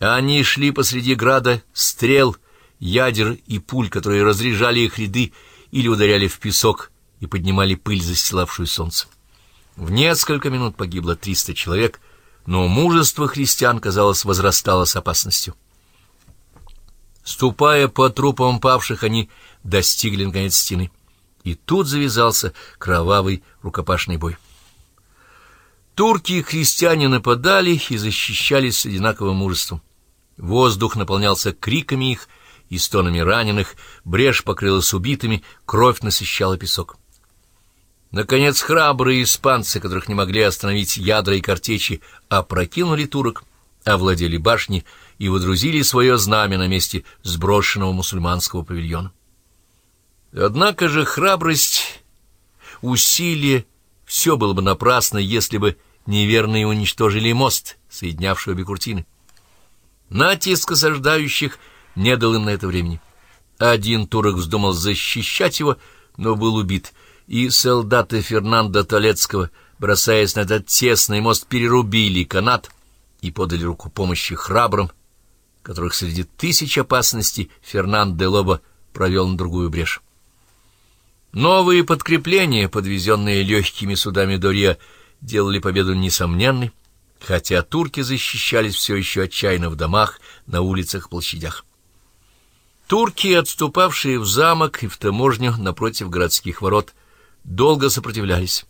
Они шли посреди града стрел, ядер и пуль, которые разряжали их ряды или ударяли в песок и поднимали пыль, застилавшую солнце. В несколько минут погибло триста человек, но мужество христиан, казалось, возрастало с опасностью. Ступая по трупам павших, они достигли, наконец, стены. И тут завязался кровавый рукопашный бой. Турки и христиане нападали и защищались с одинаковым мужеством. Воздух наполнялся криками их и стонами раненых, брешь покрылась убитыми, кровь насыщала песок. Наконец храбрые испанцы, которых не могли остановить ядра и картечи, опрокинули турок, овладели башней и водрузили свое знамя на месте сброшенного мусульманского павильона. Однако же храбрость, усилие, все было бы напрасно, если бы неверные уничтожили мост, соединявший обе куртины. Натиск осаждающих не дал им на это времени. Один турок вздумал защищать его, но был убит, и солдаты Фернандо Толецкого, бросаясь на этот тесный мост, перерубили канат и подали руку помощи храбрым, которых среди тысяч опасностей Фернанд де Лоба провел на другую брешь. Новые подкрепления, подвезенные легкими судами Дория, делали победу несомненной, хотя турки защищались все еще отчаянно в домах, на улицах, площадях. Турки, отступавшие в замок и в таможню напротив городских ворот, долго сопротивлялись.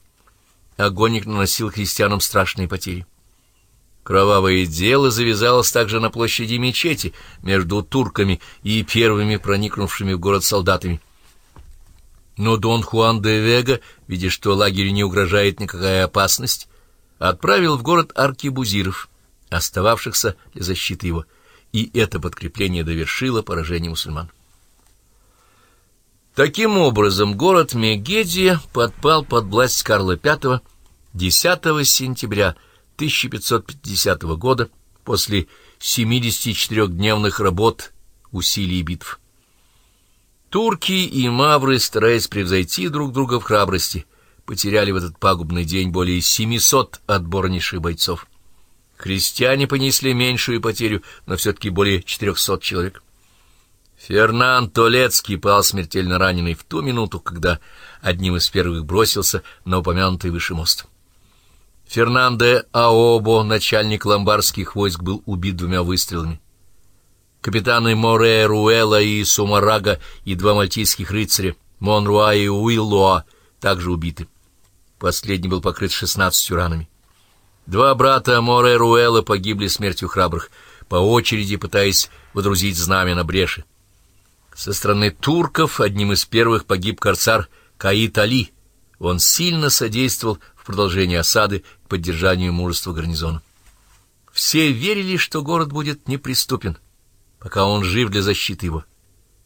Огонь их наносил христианам страшные потери. Кровавое дело завязалось также на площади мечети между турками и первыми проникнувшими в город солдатами. Но Дон Хуан де Вега, видя, что лагерю не угрожает никакая опасность, отправил в город аркебузиров, остававшихся для защиты его, и это подкрепление довершило поражение мусульман. Таким образом, город Мегедия подпал под власть Карла V 10 сентября 1550 года после 74-дневных работ, усилий и битв. Турки и мавры, стараясь превзойти друг друга в храбрости, потеряли в этот пагубный день более 700 отборнейших бойцов. Христиане понесли меньшую потерю, но все-таки более 400 человек. Фернан Толецкий пал смертельно раненый в ту минуту, когда одним из первых бросился на упомянутый выше мост. Фернандо Аобо, начальник ломбардских войск, был убит двумя выстрелами. Капитаны Море Руэла и Сумарага и два мальтийских рыцаря, Монруа и Уиллоа, также убиты. Последний был покрыт шестнадцатью ранами. Два брата Море Руэла погибли смертью храбрых, по очереди пытаясь водрузить знамя на бреши. Со стороны турков одним из первых погиб корсар Каит Али. Он сильно содействовал в продолжении осады и поддержанию мужества гарнизона. Все верили, что город будет неприступен — пока он жив для защиты его.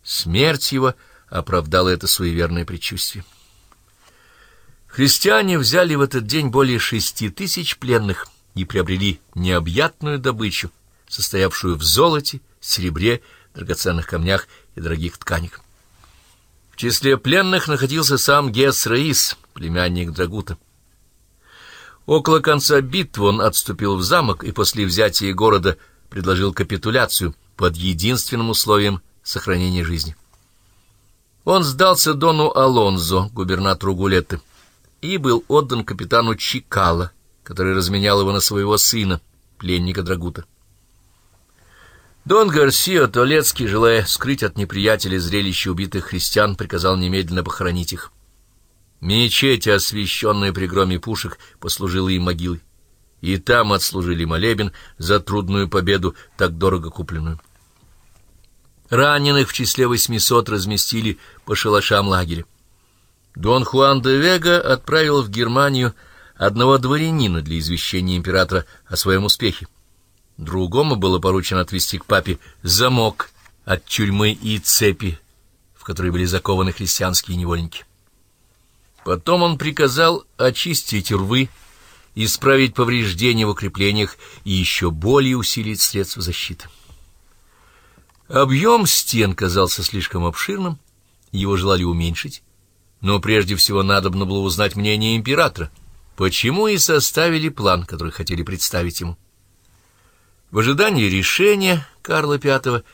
Смерть его оправдала это суеверное предчувствие. Христиане взяли в этот день более шести тысяч пленных и приобрели необъятную добычу, состоявшую в золоте, серебре, драгоценных камнях и дорогих тканях. В числе пленных находился сам Гес Раис, племянник Драгута. Около конца битвы он отступил в замок и после взятия города предложил капитуляцию, под единственным условием сохранения жизни. Он сдался Дону Алонзо, губернатору Гулетты, и был отдан капитану Чикала, который разменял его на своего сына, пленника Драгута. Дон Гарсио Толецкий, желая скрыть от неприятелей зрелище убитых христиан, приказал немедленно похоронить их. Мечеть, освященная при громе пушек, послужила им могилой и там отслужили молебен за трудную победу, так дорого купленную. Раненых в числе восьмисот разместили по шалашам лагеря. Дон Хуан де Вега отправил в Германию одного дворянина для извещения императора о своем успехе. Другому было поручено отвести к папе замок от тюрьмы и цепи, в которые были закованы христианские невольники. Потом он приказал очистить рвы, исправить повреждения в укреплениях и еще более усилить средства защиты. Объем стен казался слишком обширным, его желали уменьшить, но прежде всего надобно было узнать мнение императора, почему и составили план, который хотели представить ему. В ожидании решения Карла V